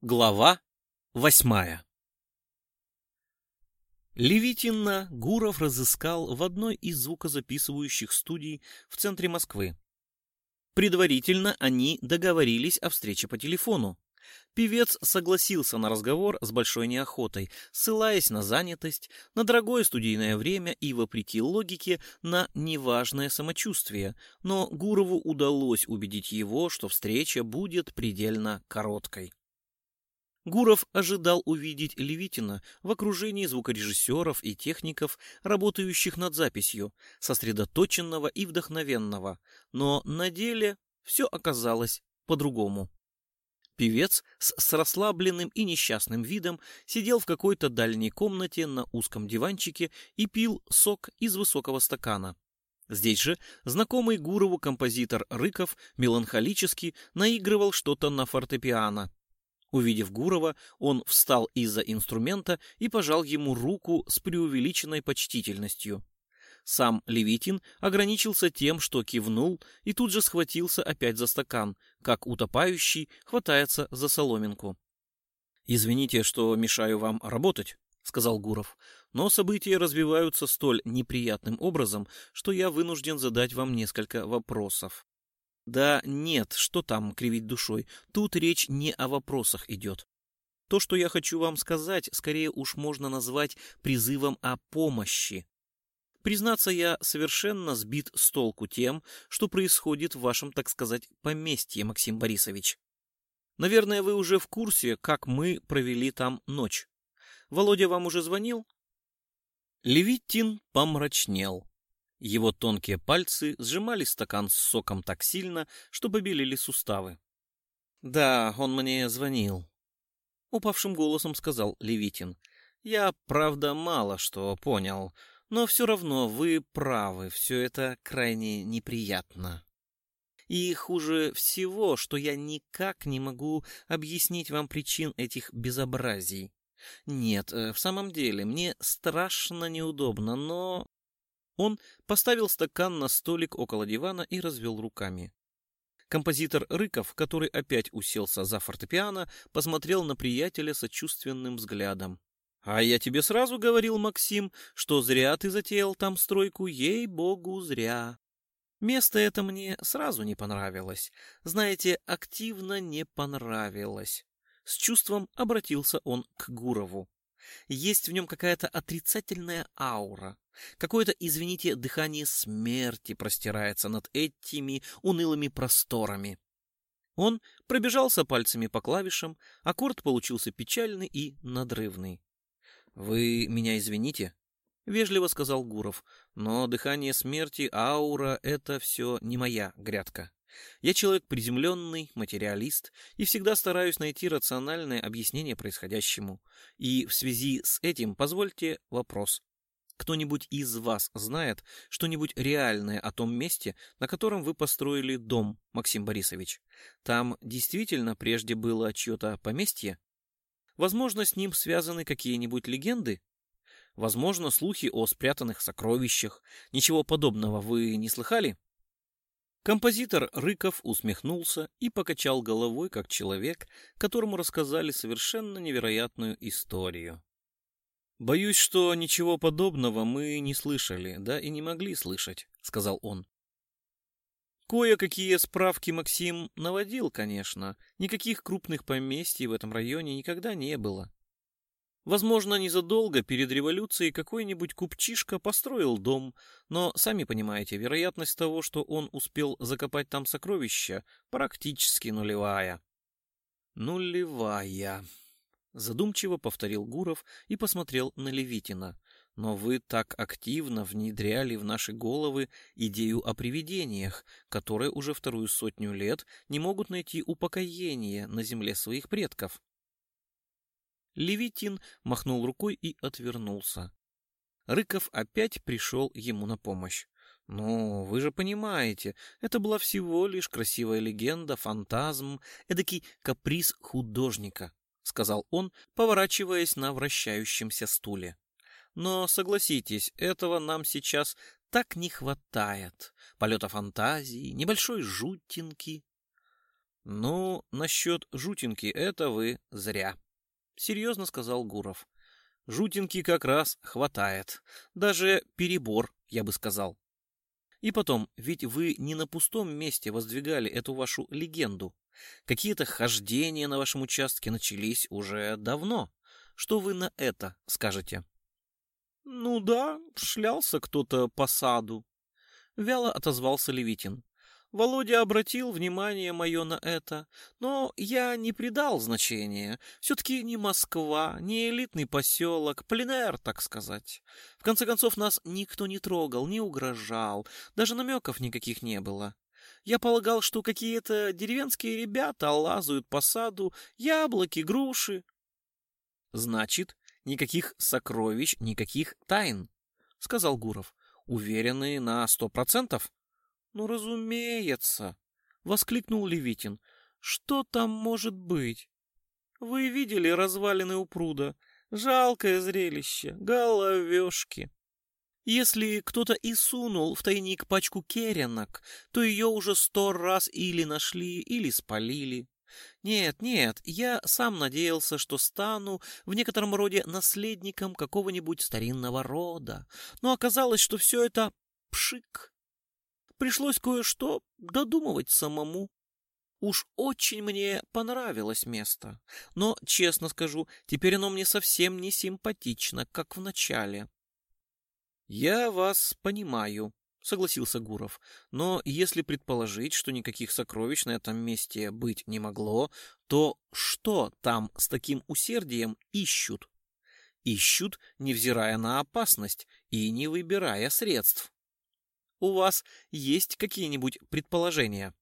Глава восьмая Левитина Гуров разыскал в одной из звукозаписывающих студий в центре Москвы. Предварительно они договорились о встрече по телефону. Певец согласился на разговор с большой неохотой, ссылаясь на занятость, на дорогое студийное время и, вопреки логике, на неважное самочувствие, но Гурову удалось убедить его, что встреча будет предельно короткой. Гуров ожидал увидеть Левитина в окружении звукорежиссеров и техников, работающих над записью, сосредоточенного и вдохновенного, но на деле все оказалось по-другому. Певец с, с расслабленным и несчастным видом сидел в какой-то дальней комнате на узком диванчике и пил сок из высокого стакана. Здесь же знакомый Гурову композитор Рыков меланхолически наигрывал что-то на фортепиано. Увидев Гурова, он встал из-за инструмента и пожал ему руку с преувеличенной почтительностью. Сам Левитин ограничился тем, что кивнул и тут же схватился опять за стакан, как утопающий хватается за соломинку. «Извините, что мешаю вам работать», — сказал Гуров, «но события развиваются столь неприятным образом, что я вынужден задать вам несколько вопросов». Да нет, что там кривить душой, тут речь не о вопросах идет. То, что я хочу вам сказать, скорее уж можно назвать призывом о помощи. Признаться, я совершенно сбит с толку тем, что происходит в вашем, так сказать, поместье, Максим Борисович. Наверное, вы уже в курсе, как мы провели там ночь. Володя вам уже звонил? Левитин помрачнел. Его тонкие пальцы сжимали стакан с соком так сильно, что побелели суставы. «Да, он мне звонил», — упавшим голосом сказал Левитин. «Я, правда, мало что понял, но все равно вы правы, все это крайне неприятно. И хуже всего, что я никак не могу объяснить вам причин этих безобразий. Нет, э, в самом деле, мне страшно неудобно, но он поставил стакан на столик около дивана и развел руками. Композитор Рыков, который опять уселся за фортепиано, посмотрел на приятеля сочувственным взглядом. — А я тебе сразу говорил, Максим, что зря ты затеял там стройку, ей-богу, зря. Место это мне сразу не понравилось. Знаете, активно не понравилось. С чувством обратился он к Гурову. Есть в нем какая-то отрицательная аура. Какое-то, извините, дыхание смерти простирается над этими унылыми просторами. Он пробежался пальцами по клавишам, аккорд получился печальный и надрывный. «Вы меня извините?» — вежливо сказал Гуров. «Но дыхание смерти, аура — это все не моя грядка. Я человек приземленный, материалист, и всегда стараюсь найти рациональное объяснение происходящему. И в связи с этим позвольте вопрос. Кто-нибудь из вас знает что-нибудь реальное о том месте, на котором вы построили дом, Максим Борисович? Там действительно прежде было чье-то поместье? Возможно, с ним связаны какие-нибудь легенды? Возможно, слухи о спрятанных сокровищах. Ничего подобного вы не слыхали? Композитор Рыков усмехнулся и покачал головой, как человек, которому рассказали совершенно невероятную историю. «Боюсь, что ничего подобного мы не слышали, да и не могли слышать», — сказал он. Кое-какие справки Максим наводил, конечно. Никаких крупных поместий в этом районе никогда не было. Возможно, незадолго перед революцией какой-нибудь купчишка построил дом, но, сами понимаете, вероятность того, что он успел закопать там сокровища, практически нулевая. Нулевая. Задумчиво повторил Гуров и посмотрел на Левитина. Но вы так активно внедряли в наши головы идею о привидениях, которые уже вторую сотню лет не могут найти упокоение на земле своих предков. Левитин махнул рукой и отвернулся. Рыков опять пришел ему на помощь. «Ну, вы же понимаете, это была всего лишь красивая легенда, фантазм, эдакий каприз художника сказал он, поворачиваясь на вращающемся стуле. Но согласитесь, этого нам сейчас так не хватает. Полета фантазии, небольшой жутинки. Ну, насчет жутинки это вы зря, серьезно сказал Гуров. Жутинки как раз хватает. Даже перебор, я бы сказал. И потом, ведь вы не на пустом месте воздвигали эту вашу легенду. Какие-то хождения на вашем участке начались уже давно. Что вы на это скажете? Ну да, шлялся кто-то по саду. Вяло отозвался Левитин. Володя обратил внимание мое на это, но я не придал значения. Все-таки не Москва, не элитный поселок, пленэр, так сказать. В конце концов, нас никто не трогал, не угрожал, даже намеков никаких не было. Я полагал, что какие-то деревенские ребята лазают по саду, яблоки, груши. Значит, никаких сокровищ, никаких тайн, сказал Гуров. уверенный на сто процентов? Ну, разумеется, воскликнул Левитин. Что там может быть? Вы видели развалины у пруда? Жалкое зрелище, головешки. Если кто-то и сунул в тайник пачку керенок, то ее уже сто раз или нашли, или спалили. Нет, нет, я сам надеялся, что стану в некотором роде наследником какого-нибудь старинного рода, но оказалось, что все это пшик. Пришлось кое-что додумывать самому. Уж очень мне понравилось место, но, честно скажу, теперь оно мне совсем не симпатично, как в начале. «Я вас понимаю», — согласился Гуров. «Но если предположить, что никаких сокровищ на этом месте быть не могло, то что там с таким усердием ищут?» «Ищут, невзирая на опасность и не выбирая средств». «У вас есть какие-нибудь предположения?»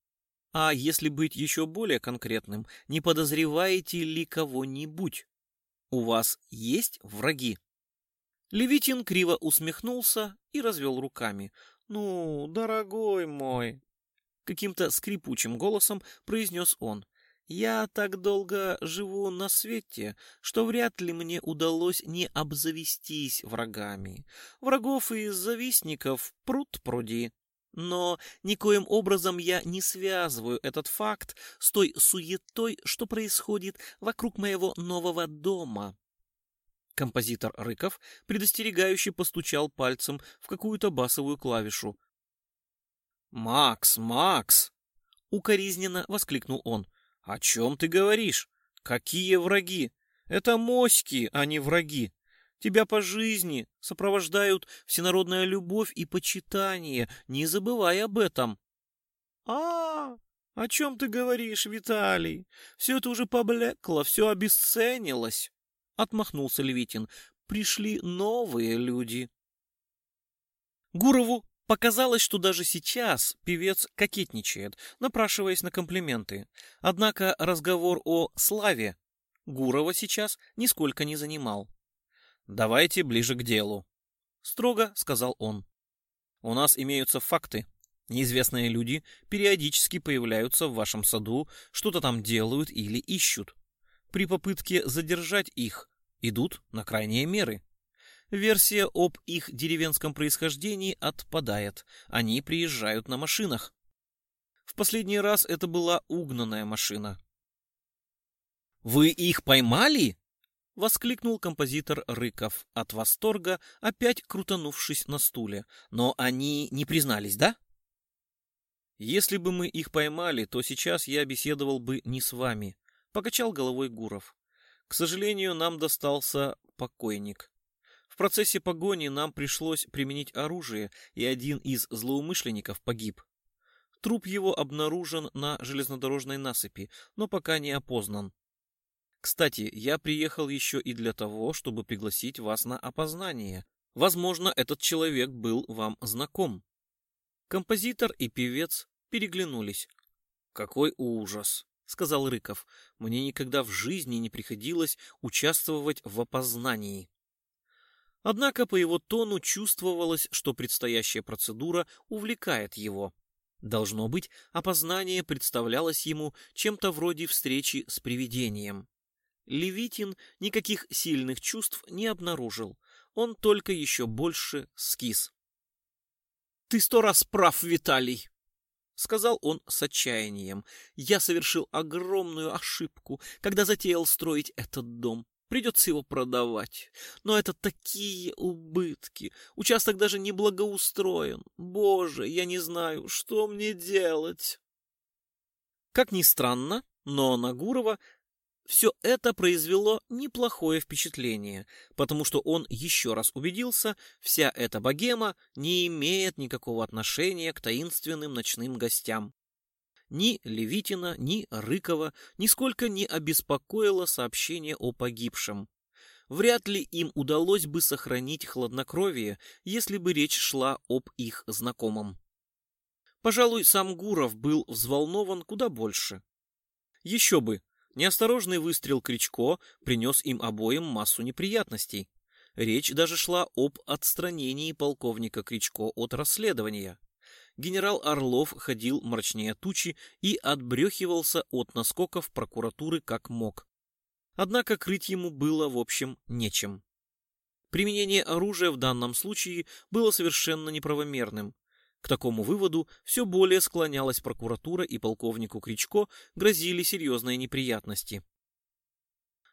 «А если быть еще более конкретным, не подозреваете ли кого-нибудь?» «У вас есть враги?» Левитин криво усмехнулся и развел руками. «Ну, дорогой мой!» Каким-то скрипучим голосом произнес он. «Я так долго живу на свете, что вряд ли мне удалось не обзавестись врагами. Врагов и завистников пруд пруди. Но никоим образом я не связываю этот факт с той суетой, что происходит вокруг моего нового дома, Композитор Рыков предостерегающе постучал пальцем в какую-то басовую клавишу. «Макс, Макс!» — укоризненно воскликнул он. «О чем ты говоришь? Какие враги? Это моськи, а не враги. Тебя по жизни сопровождают всенародная любовь и почитание, не забывай об этом». «А, -а, -а о чем ты говоришь, Виталий? Все это уже поблекло, все обесценилось». Отмахнулся Левитин. Пришли новые люди. Гурову показалось, что даже сейчас певец кокетничает, напрашиваясь на комплименты. Однако разговор о славе Гурова сейчас нисколько не занимал. «Давайте ближе к делу», — строго сказал он. «У нас имеются факты. Неизвестные люди периодически появляются в вашем саду, что-то там делают или ищут при попытке задержать их идут на крайние меры. Версия об их деревенском происхождении отпадает, они приезжают на машинах. В последний раз это была угнанная машина. «Вы их поймали?» — воскликнул композитор Рыков от восторга, опять крутанувшись на стуле. «Но они не признались, да?» «Если бы мы их поймали, то сейчас я беседовал бы не с вами, Покачал головой Гуров. К сожалению, нам достался покойник. В процессе погони нам пришлось применить оружие, и один из злоумышленников погиб. Труп его обнаружен на железнодорожной насыпи, но пока не опознан. Кстати, я приехал еще и для того, чтобы пригласить вас на опознание. Возможно, этот человек был вам знаком. Композитор и певец переглянулись. Какой ужас! — сказал Рыков. «Мне никогда в жизни не приходилось участвовать в опознании». Однако по его тону чувствовалось, что предстоящая процедура увлекает его. Должно быть, опознание представлялось ему чем-то вроде встречи с привидением. Левитин никаких сильных чувств не обнаружил, он только еще больше скис. «Ты сто раз прав, Виталий!» — сказал он с отчаянием. «Я совершил огромную ошибку, когда затеял строить этот дом. Придется его продавать. Но это такие убытки. Участок даже не благоустроен. Боже, я не знаю, что мне делать». Как ни странно, но Нагурова все это произвело неплохое впечатление, потому что он еще раз убедился, вся эта богема не имеет никакого отношения к таинственным ночным гостям. Ни Левитина, ни Рыкова нисколько не обеспокоило сообщение о погибшем. Вряд ли им удалось бы сохранить хладнокровие, если бы речь шла об их знакомом. Пожалуй, сам Гуров был взволнован куда больше. Еще бы, Неосторожный выстрел Кричко принес им обоим массу неприятностей. Речь даже шла об отстранении полковника Кричко от расследования. Генерал Орлов ходил мрачнее тучи и отбрехивался от наскоков прокуратуры как мог. Однако крыть ему было, в общем, нечем. Применение оружия в данном случае было совершенно неправомерным, к такому выводу все более склонялась прокуратура и полковнику Кричко грозили серьезные неприятности.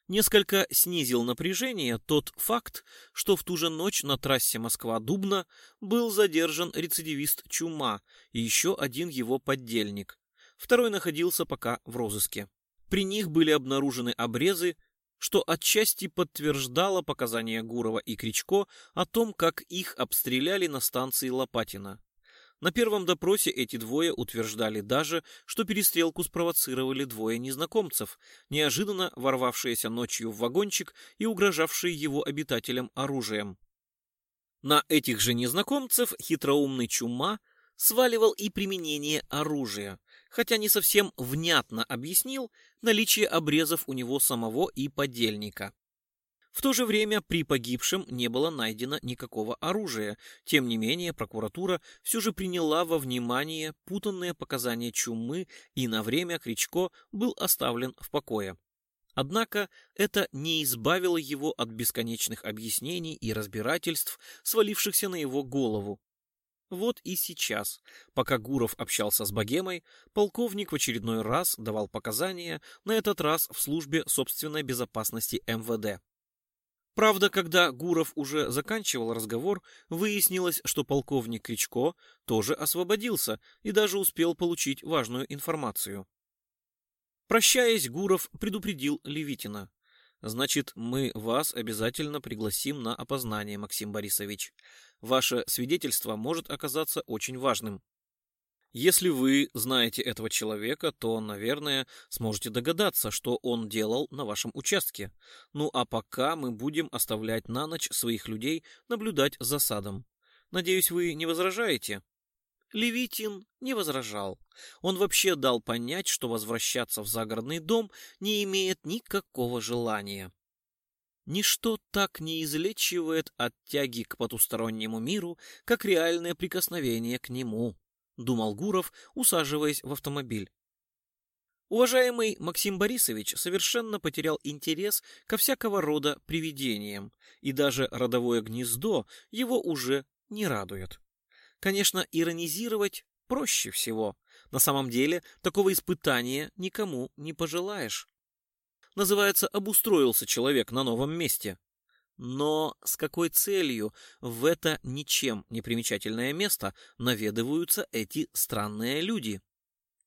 Несколько снизил напряжение тот факт, что в ту же ночь на трассе Москва-Дубна был задержан рецидивист Чума и еще один его поддельник. Второй находился пока в розыске. При них были обнаружены обрезы, что отчасти подтверждало показания Гурова и Кричко о том, как их обстреляли на станции Лопатина. На первом допросе эти двое утверждали даже, что перестрелку спровоцировали двое незнакомцев, неожиданно ворвавшиеся ночью в вагончик и угрожавшие его обитателям оружием. На этих же незнакомцев хитроумный чума сваливал и применение оружия, хотя не совсем внятно объяснил наличие обрезов у него самого и подельника. В то же время при погибшем не было найдено никакого оружия. Тем не менее, прокуратура все же приняла во внимание путанные показания чумы, и на время Кричко был оставлен в покое. Однако это не избавило его от бесконечных объяснений и разбирательств, свалившихся на его голову. Вот и сейчас, пока Гуров общался с богемой, полковник в очередной раз давал показания, на этот раз в службе собственной безопасности МВД. Правда, когда Гуров уже заканчивал разговор, выяснилось, что полковник Кричко тоже освободился и даже успел получить важную информацию. Прощаясь, Гуров предупредил Левитина. «Значит, мы вас обязательно пригласим на опознание, Максим Борисович. Ваше свидетельство может оказаться очень важным». Если вы знаете этого человека, то, наверное, сможете догадаться, что он делал на вашем участке. Ну а пока мы будем оставлять на ночь своих людей наблюдать за садом. Надеюсь, вы не возражаете?» Левитин не возражал. Он вообще дал понять, что возвращаться в загородный дом не имеет никакого желания. Ничто так не излечивает от тяги к потустороннему миру, как реальное прикосновение к нему. — думал Гуров, усаживаясь в автомобиль. Уважаемый Максим Борисович совершенно потерял интерес ко всякого рода привидениям, и даже родовое гнездо его уже не радует. Конечно, иронизировать проще всего. На самом деле, такого испытания никому не пожелаешь. Называется «обустроился человек на новом месте». Но с какой целью в это ничем не примечательное место наведываются эти странные люди?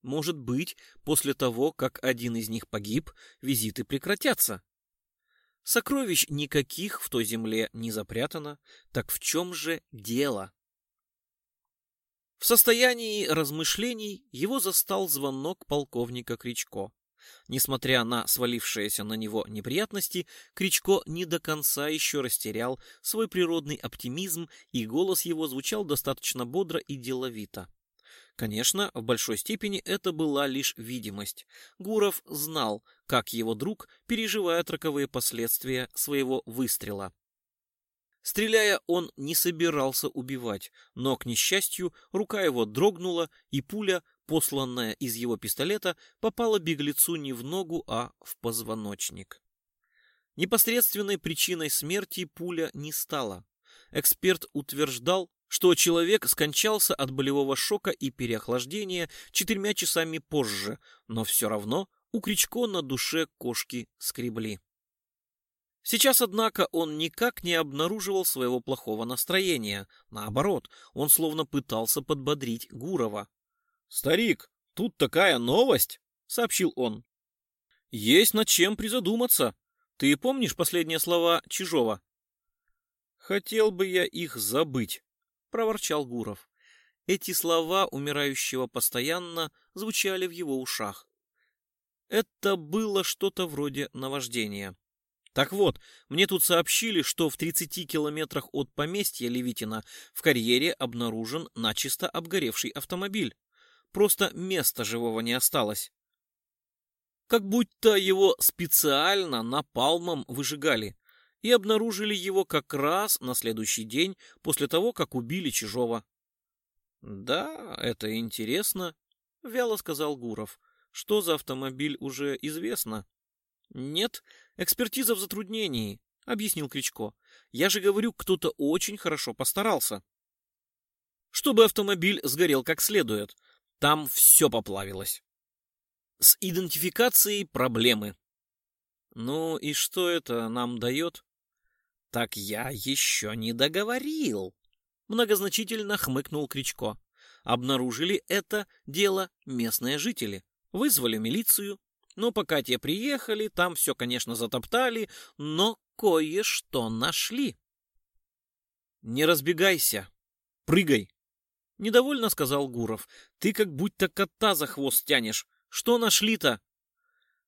Может быть, после того, как один из них погиб, визиты прекратятся? Сокровищ никаких в той земле не запрятано, так в чем же дело? В состоянии размышлений его застал звонок полковника Кричко. Несмотря на свалившиеся на него неприятности, Кричко не до конца еще растерял свой природный оптимизм, и голос его звучал достаточно бодро и деловито. Конечно, в большой степени это была лишь видимость. Гуров знал, как его друг переживает роковые последствия своего выстрела. Стреляя, он не собирался убивать, но, к несчастью, рука его дрогнула, и пуля посланная из его пистолета, попала беглецу не в ногу, а в позвоночник. Непосредственной причиной смерти пуля не стала. Эксперт утверждал, что человек скончался от болевого шока и переохлаждения четырьмя часами позже, но все равно у Кричко на душе кошки скребли. Сейчас, однако, он никак не обнаруживал своего плохого настроения. Наоборот, он словно пытался подбодрить Гурова. «Старик, тут такая новость!» — сообщил он. «Есть над чем призадуматься. Ты помнишь последние слова Чижова?» «Хотел бы я их забыть», — проворчал Гуров. Эти слова умирающего постоянно звучали в его ушах. Это было что-то вроде наваждения. Так вот, мне тут сообщили, что в 30 километрах от поместья Левитина в карьере обнаружен начисто обгоревший автомобиль просто места живого не осталось. Как будто его специально напалмом выжигали и обнаружили его как раз на следующий день после того, как убили Чижова. «Да, это интересно», — вяло сказал Гуров. «Что за автомобиль уже известно?» «Нет, экспертиза в затруднении», — объяснил Кричко. «Я же говорю, кто-то очень хорошо постарался» чтобы автомобиль сгорел как следует, там все поплавилось. С идентификацией проблемы. Ну и что это нам дает? Так я еще не договорил. Многозначительно хмыкнул Кричко. Обнаружили это дело местные жители. Вызвали милицию. Но пока те приехали, там все, конечно, затоптали, но кое-что нашли. Не разбегайся. Прыгай. — недовольно сказал Гуров. «Ты как будто кота за хвост тянешь. Что нашли-то?»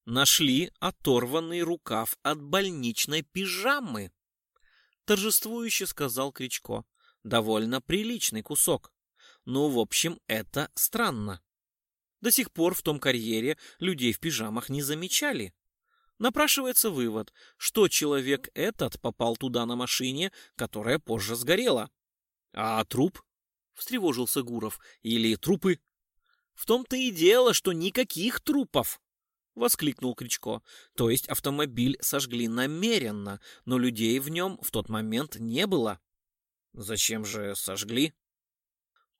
«Нашли оторванный рукав от больничной пижамы», — торжествующе сказал Кричко. «Довольно приличный кусок. Ну, в общем, это странно. До сих пор в том карьере людей в пижамах не замечали». Напрашивается вывод, что человек этот попал туда на машине, которая позже сгорела. А труп встревожился Гуров. Или трупы? В том-то и дело, что никаких трупов, воскликнул Кричко. То есть автомобиль сожгли намеренно, но людей в нем в тот момент не было. Зачем же сожгли?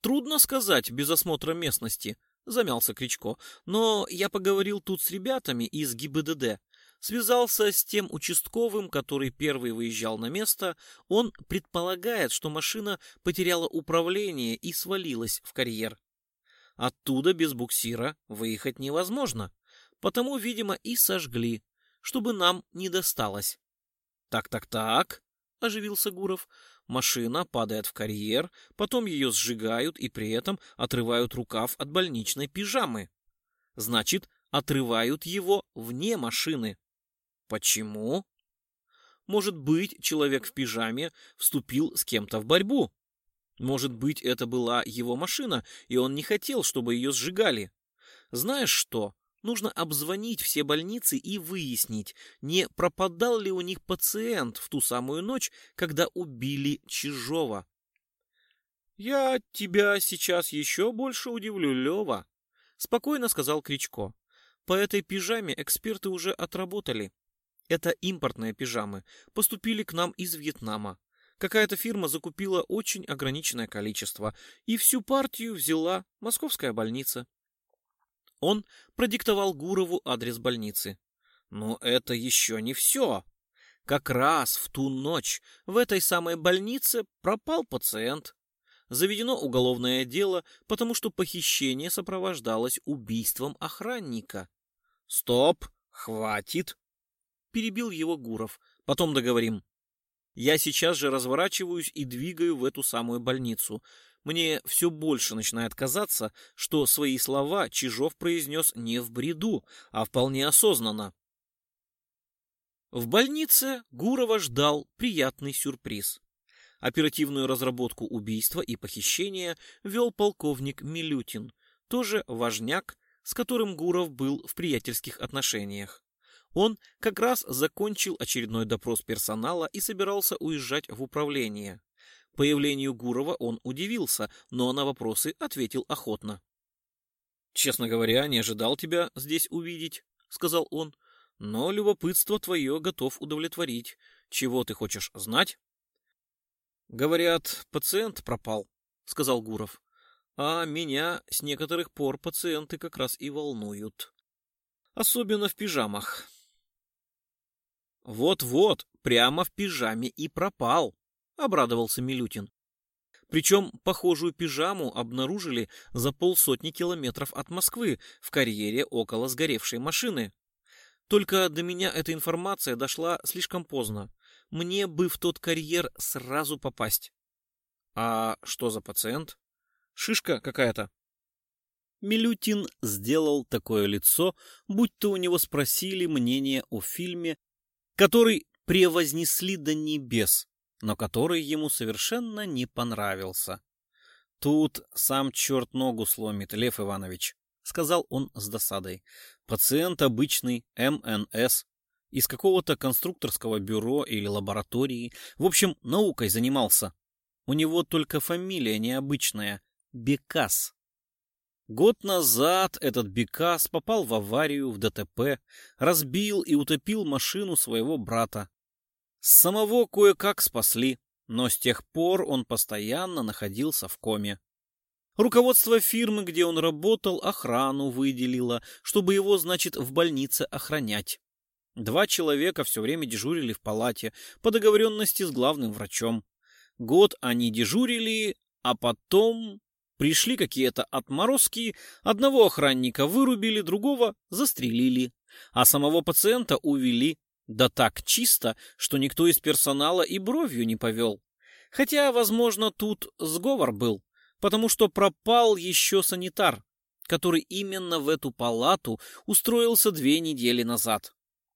Трудно сказать без осмотра местности, замялся Кричко. Но я поговорил тут с ребятами из ГИБДД связался с тем участковым, который первый выезжал на место, он предполагает, что машина потеряла управление и свалилась в карьер. Оттуда без буксира выехать невозможно, потому, видимо, и сожгли, чтобы нам не досталось. «Так-так-так», — оживился Гуров, — машина падает в карьер, потом ее сжигают и при этом отрывают рукав от больничной пижамы. Значит, отрывают его вне машины. Почему? Может быть, человек в пижаме вступил с кем-то в борьбу. Может быть, это была его машина, и он не хотел, чтобы ее сжигали. Знаешь что? Нужно обзвонить все больницы и выяснить, не пропадал ли у них пациент в ту самую ночь, когда убили Чижова. «Я тебя сейчас еще больше удивлю, Лева», — спокойно сказал Кричко. «По этой пижаме эксперты уже отработали это импортные пижамы, поступили к нам из Вьетнама. Какая-то фирма закупила очень ограниченное количество, и всю партию взяла московская больница. Он продиктовал Гурову адрес больницы. Но это еще не все. Как раз в ту ночь в этой самой больнице пропал пациент. Заведено уголовное дело, потому что похищение сопровождалось убийством охранника. Стоп, хватит перебил его Гуров. Потом договорим. Я сейчас же разворачиваюсь и двигаю в эту самую больницу. Мне все больше начинает казаться, что свои слова Чижов произнес не в бреду, а вполне осознанно. В больнице Гурова ждал приятный сюрприз. Оперативную разработку убийства и похищения вел полковник Милютин, тоже важняк, с которым Гуров был в приятельских отношениях. Он как раз закончил очередной допрос персонала и собирался уезжать в управление. Появлению Гурова он удивился, но на вопросы ответил охотно. «Честно говоря, не ожидал тебя здесь увидеть», — сказал он. «Но любопытство твое готов удовлетворить. Чего ты хочешь знать?» «Говорят, пациент пропал», — сказал Гуров. «А меня с некоторых пор пациенты как раз и волнуют. Особенно в пижамах. Вот-вот, прямо в пижаме и пропал, обрадовался Милютин. Причем похожую пижаму обнаружили за полсотни километров от Москвы в карьере около сгоревшей машины. Только до меня эта информация дошла слишком поздно. Мне бы в тот карьер сразу попасть. А что за пациент? Шишка какая-то. Милютин сделал такое лицо, будто у него спросили мнение о фильме который превознесли до небес, но который ему совершенно не понравился. «Тут сам черт ногу сломит, Лев Иванович», — сказал он с досадой. «Пациент обычный, МНС, из какого-то конструкторского бюро или лаборатории. В общем, наукой занимался. У него только фамилия необычная — Бекас. Год назад этот Бекас попал в аварию, в ДТП, разбил и утопил машину своего брата. Самого кое-как спасли, но с тех пор он постоянно находился в коме. Руководство фирмы, где он работал, охрану выделило, чтобы его, значит, в больнице охранять. Два человека все время дежурили в палате по договоренности с главным врачом. Год они дежурили, а потом Пришли какие-то отморозки, одного охранника вырубили, другого застрелили, а самого пациента увели, да так чисто, что никто из персонала и бровью не повел. Хотя, возможно, тут сговор был, потому что пропал еще санитар, который именно в эту палату устроился две недели назад.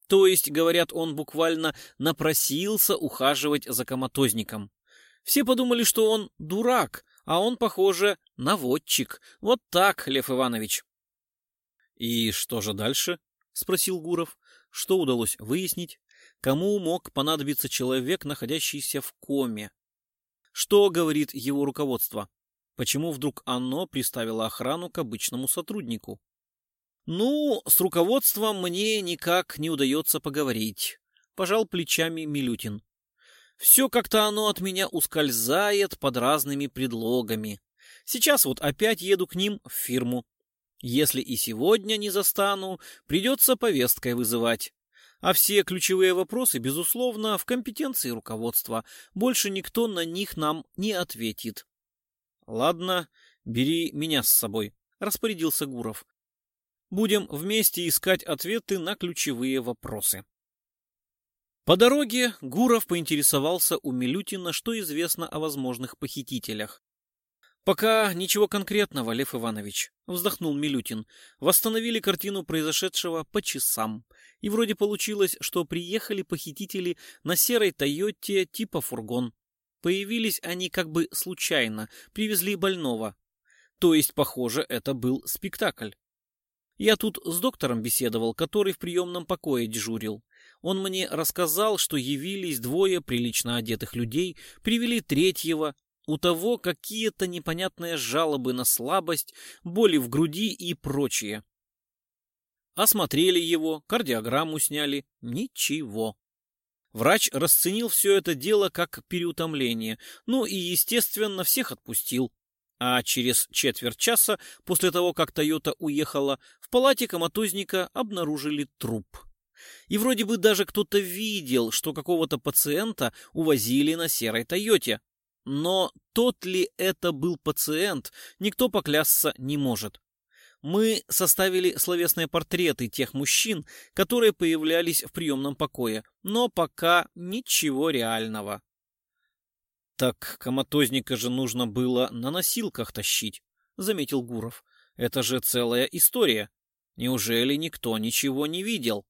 То есть, говорят, он буквально напросился ухаживать за коматозником. Все подумали, что он дурак, а он, похоже, наводчик. Вот так, Лев Иванович. — И что же дальше? — спросил Гуров. — Что удалось выяснить? Кому мог понадобиться человек, находящийся в коме? Что говорит его руководство? Почему вдруг оно приставило охрану к обычному сотруднику? «Ну, с руководством мне никак не удается поговорить», — пожал плечами Милютин. Все как-то оно от меня ускользает под разными предлогами. Сейчас вот опять еду к ним в фирму. Если и сегодня не застану, придется повесткой вызывать. А все ключевые вопросы, безусловно, в компетенции руководства. Больше никто на них нам не ответит. Ладно, бери меня с собой, распорядился Гуров. Будем вместе искать ответы на ключевые вопросы. По дороге Гуров поинтересовался у Милютина, что известно о возможных похитителях. «Пока ничего конкретного, Лев Иванович», — вздохнул Милютин. «Восстановили картину произошедшего по часам. И вроде получилось, что приехали похитители на серой «Тойоте» типа фургон. Появились они как бы случайно, привезли больного. То есть, похоже, это был спектакль. Я тут с доктором беседовал, который в приемном покое дежурил. Он мне рассказал, что явились двое прилично одетых людей, привели третьего, у того какие-то непонятные жалобы на слабость, боли в груди и прочее. Осмотрели его, кардиограмму сняли. Ничего. Врач расценил все это дело как переутомление, ну и, естественно, всех отпустил. А через четверть часа после того, как Тойота уехала, в палате коматозника обнаружили труп. И вроде бы даже кто-то видел, что какого-то пациента увозили на серой Тойоте. Но тот ли это был пациент, никто поклясться не может. Мы составили словесные портреты тех мужчин, которые появлялись в приемном покое, но пока ничего реального. «Так коматозника же нужно было на носилках тащить», — заметил Гуров. «Это же целая история. Неужели никто ничего не видел?»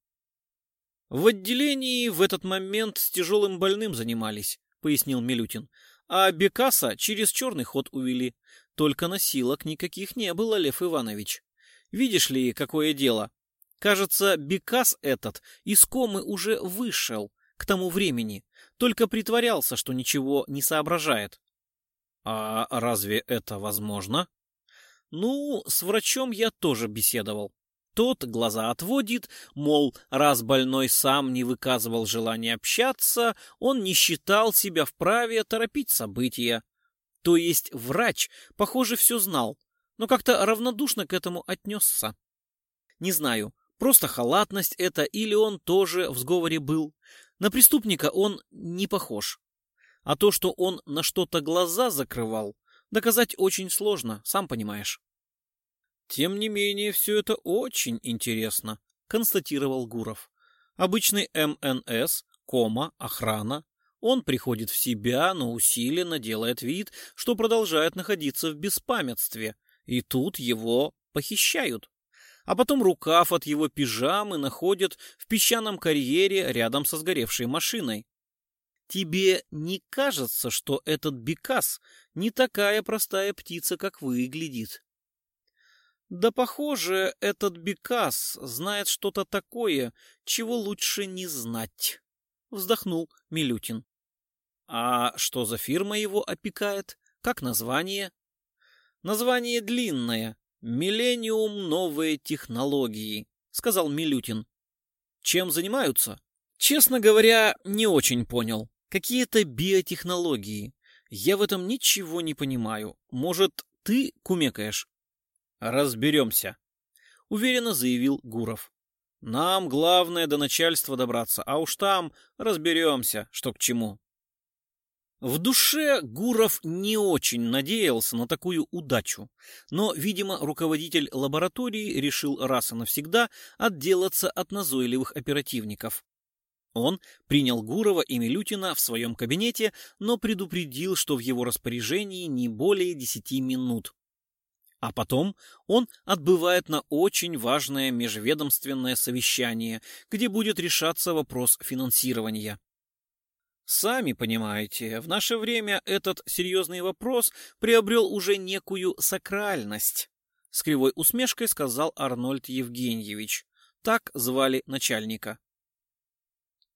«В отделении в этот момент с тяжелым больным занимались», — пояснил Милютин. «А Бекаса через черный ход увели. Только носилок никаких не было, Лев Иванович. Видишь ли, какое дело? Кажется, Бекас этот из комы уже вышел к тому времени, только притворялся, что ничего не соображает». «А разве это возможно?» «Ну, с врачом я тоже беседовал. Тот глаза отводит, мол, раз больной сам не выказывал желания общаться, он не считал себя вправе торопить события. То есть врач, похоже, все знал, но как-то равнодушно к этому отнесся. Не знаю, просто халатность это или он тоже в сговоре был. На преступника он не похож. А то, что он на что-то глаза закрывал, доказать очень сложно, сам понимаешь. Тем не менее, все это очень интересно, констатировал Гуров. Обычный МНС, кома, охрана. Он приходит в себя, но усиленно делает вид, что продолжает находиться в беспамятстве. И тут его похищают. А потом рукав от его пижамы находят в песчаном карьере рядом со сгоревшей машиной. Тебе не кажется, что этот бекас не такая простая птица, как выглядит? Да, похоже, этот Бекас знает что-то такое, чего лучше не знать. Вздохнул Милютин. А что за фирма его опекает? Как название? Название длинное. «Миллениум. Новые технологии», — сказал Милютин. «Чем занимаются?» «Честно говоря, не очень понял. Какие-то биотехнологии. Я в этом ничего не понимаю. Может, ты кумекаешь?» «Разберемся», — уверенно заявил Гуров. «Нам главное до начальства добраться, а уж там разберемся, что к чему». В душе Гуров не очень надеялся на такую удачу, но, видимо, руководитель лаборатории решил раз и навсегда отделаться от назойливых оперативников. Он принял Гурова и Милютина в своем кабинете, но предупредил, что в его распоряжении не более десяти минут. А потом он отбывает на очень важное межведомственное совещание, где будет решаться вопрос финансирования. Сами понимаете, в наше время этот серьезный вопрос приобрел уже некую сакральность, с кривой усмешкой сказал Арнольд Евгеньевич. Так звали начальника.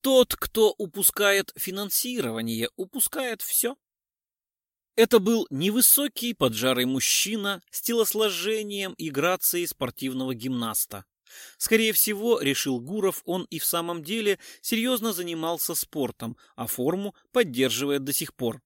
Тот, кто упускает финансирование, упускает все. Это был невысокий поджарый мужчина с телосложением и грацией спортивного гимнаста. Скорее всего, решил Гуров, он и в самом деле серьезно занимался спортом, а форму поддерживает до сих пор.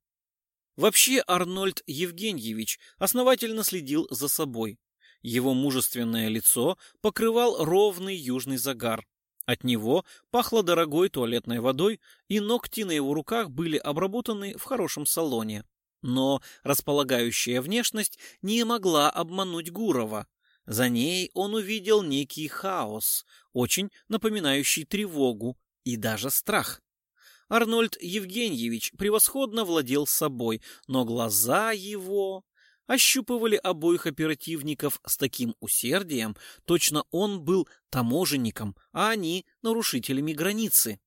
Вообще Арнольд Евгеньевич основательно следил за собой. Его мужественное лицо покрывал ровный южный загар. От него пахло дорогой туалетной водой, и ногти на его руках были обработаны в хорошем салоне. Но располагающая внешность не могла обмануть Гурова. За ней он увидел некий хаос, очень напоминающий тревогу и даже страх. Арнольд Евгеньевич превосходно владел собой, но глаза его ощупывали обоих оперативников с таким усердием, точно он был таможенником, а они нарушителями границы.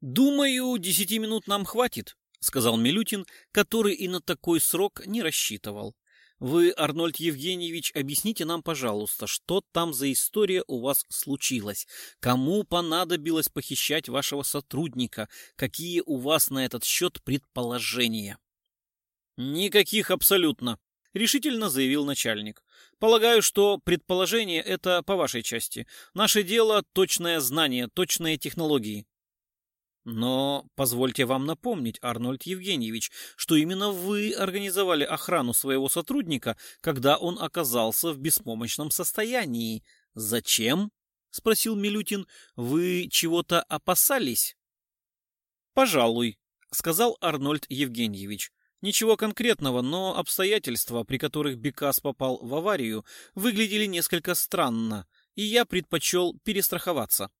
«Думаю, десяти минут нам хватит», — сказал Милютин, который и на такой срок не рассчитывал. «Вы, Арнольд Евгеньевич, объясните нам, пожалуйста, что там за история у вас случилась? Кому понадобилось похищать вашего сотрудника? Какие у вас на этот счет предположения?» «Никаких абсолютно», — решительно заявил начальник. «Полагаю, что предположение — это по вашей части. Наше дело — точное знание, точные технологии». Но позвольте вам напомнить, Арнольд Евгеньевич, что именно вы организовали охрану своего сотрудника, когда он оказался в беспомощном состоянии. Зачем? спросил Милютин. Вы чего-то опасались? Пожалуй, сказал Арнольд Евгеньевич. Ничего конкретного, но обстоятельства, при которых Бекас попал в аварию, выглядели несколько странно, и я предпочел перестраховаться.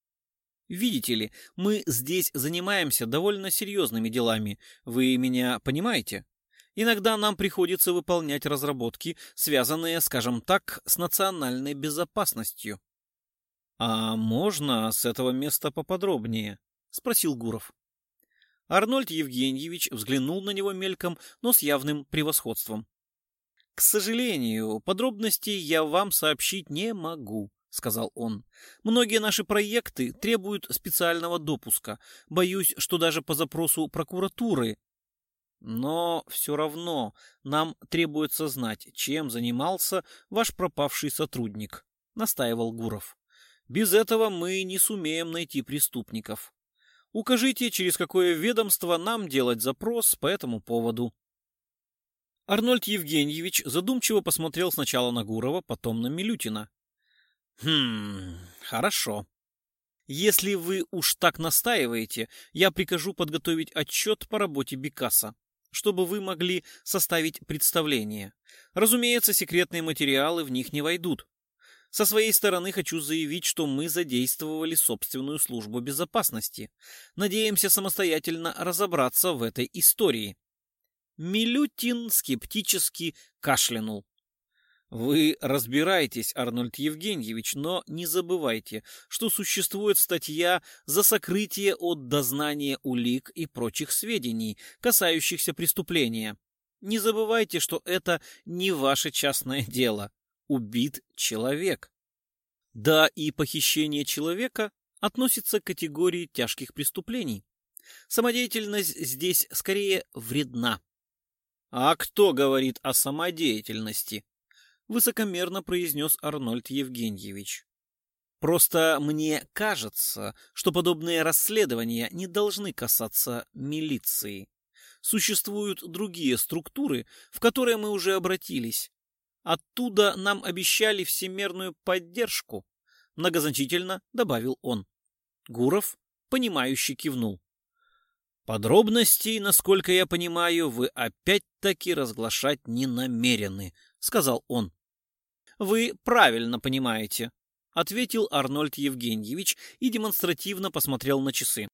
Видите ли, мы здесь занимаемся довольно серьезными делами, вы меня понимаете? Иногда нам приходится выполнять разработки, связанные, скажем так, с национальной безопасностью. «А можно с этого места поподробнее?» — спросил Гуров. Арнольд Евгеньевич взглянул на него мельком, но с явным превосходством. «К сожалению, подробностей я вам сообщить не могу», — сказал он. «Многие наши проекты требуют специального допуска. Боюсь, что даже по запросу прокуратуры. Но все равно нам требуется знать, чем занимался ваш пропавший сотрудник», — настаивал Гуров. «Без этого мы не сумеем найти преступников. Укажите, через какое ведомство нам делать запрос по этому поводу». Арнольд Евгеньевич задумчиво посмотрел сначала на Гурова, потом на Милютина. Хм, хорошо. Если вы уж так настаиваете, я прикажу подготовить отчет по работе Бекаса, чтобы вы могли составить представление. Разумеется, секретные материалы в них не войдут. Со своей стороны хочу заявить, что мы задействовали собственную службу безопасности. Надеемся самостоятельно разобраться в этой истории. Милютин скептически кашлянул. Вы разбираетесь, Арнольд Евгеньевич, но не забывайте, что существует статья за сокрытие от дознания улик и прочих сведений, касающихся преступления. Не забывайте, что это не ваше частное дело. Убит человек. Да, и похищение человека относится к категории тяжких преступлений. Самодеятельность здесь скорее вредна. А кто говорит о самодеятельности? высокомерно произнес Арнольд Евгеньевич. Просто мне кажется, что подобные расследования не должны касаться милиции. Существуют другие структуры, в которые мы уже обратились. Оттуда нам обещали всемерную поддержку, многозначительно добавил он. Гуров, понимающе кивнул. Подробностей, насколько я понимаю, вы опять-таки разглашать не намерены, сказал он вы правильно понимаете», — ответил Арнольд Евгеньевич и демонстративно посмотрел на часы.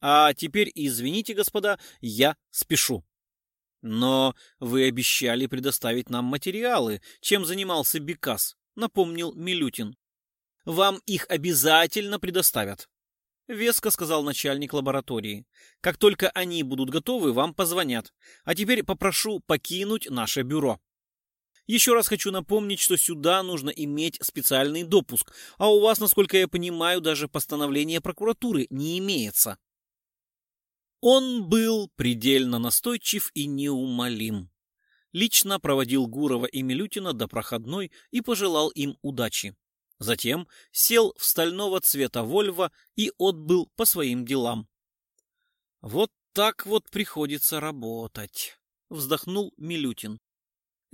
«А теперь, извините, господа, я спешу». «Но вы обещали предоставить нам материалы, чем занимался Бекас», — напомнил Милютин. «Вам их обязательно предоставят», — веско сказал начальник лаборатории. «Как только они будут готовы, вам позвонят. А теперь попрошу покинуть наше бюро». Еще раз хочу напомнить, что сюда нужно иметь специальный допуск, а у вас, насколько я понимаю, даже постановления прокуратуры не имеется. Он был предельно настойчив и неумолим. Лично проводил Гурова и Милютина до проходной и пожелал им удачи. Затем сел в стального цвета Вольво и отбыл по своим делам. «Вот так вот приходится работать», — вздохнул Милютин.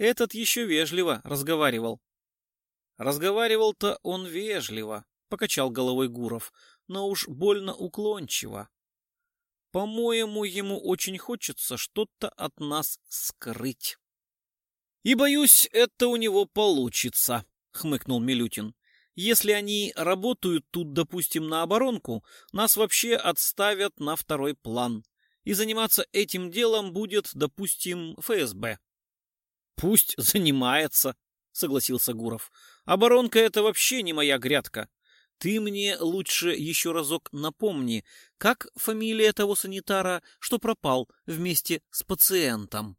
Этот еще вежливо разговаривал. Разговаривал-то он вежливо, покачал головой Гуров, но уж больно уклончиво. По-моему, ему очень хочется что-то от нас скрыть. И боюсь, это у него получится, хмыкнул Милютин. Если они работают тут, допустим, на оборонку, нас вообще отставят на второй план. И заниматься этим делом будет, допустим, ФСБ. Пусть занимается, согласился Гуров. Оборонка это вообще не моя грядка. Ты мне лучше еще разок напомни, как фамилия того санитара, что пропал вместе с пациентом.